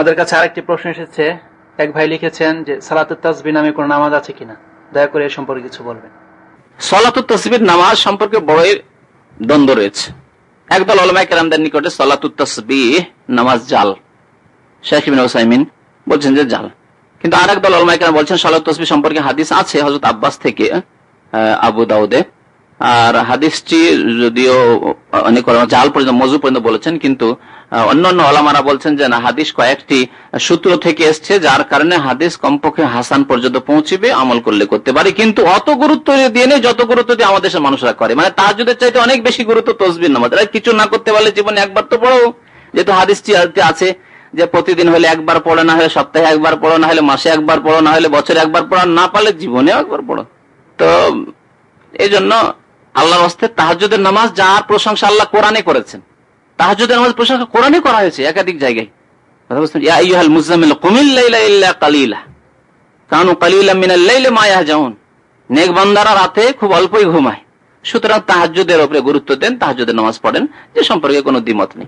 আমাদের কাছে আরেকটি প্রশ্ন এসেছে। এক ভাই লিখেছেন যে, সালাতুত তাসবি নামে কোন নামাজ আছে কিনা? দয়া করে এ সম্পর্কে কিছু বলবেন। সলাতুত তসবির নামাজ সম্পর্কে বড়ই দ্বন্দ্ব রয়েছে। একদল অলমাই কেরামদের নিকটে সলাতুত তসবি নামাজ জাল। শেখ ইবিন ওসাইমিন বলছেন যে জাল। কিন্তু আরেক দল অলমাই কেরাম বলছেন সলাত তসবি সম্পর্কে হাদিস আছে হজরত আব্বাস থেকে আবু দাউদে। আর হাদিসটি যদিও অনেক জাল পর্যন্ত, মজু পর্যন্ত বলেছেন, কিন্তু অন্যান্য আলামারা বলছেন যে না, হাদিস কয়েকটি সূত্র থেকে এসছে, যার কারণে হাদিস কমপক্ষে হাসান পর্যন্ত পৌঁছিবে, আমল করলে করতে পারে। কিন্তু অত গুরুত্ব দিয়ে নেই, যত গুরুত্ব দিয়ে আমাদের দেশের মানুষরা করে। মানে তাহাজুদের চাইতে অনেক বেশি গুরুত্ব তসবির নামাজ। কিছু না করতে পারলে জীবনে একবার তো পড়ো। যেহেতু হাদিসটি আছে যে প্রতিদিন হলে একবার পড়ো, না হলে সপ্তাহে একবার পড়ো, না হলে মাসে একবার পড়ো, না হলে বছরে একবার পড়ো না পারলে জীবনে একবার পড়ো। তো এই জন্য আল্লাহ হস্তে তাহাজুদের নামাজ যার প্রশংসা আল্লাহ কোরআনে করেছেন। তাহাজুদের নামাজ প্রশংসা কোরআনে করা হয়েছে একাধিক জায়গায়। নেক বান্দারা রাতে খুব অল্পই ঘুমায়। সুতরাং তাহাজুদের উপরে গুরুত্ব দেন তাহাজুদের নামাজ পড়েন যে সম্পর্কে কোনো দ্বিমত নেই।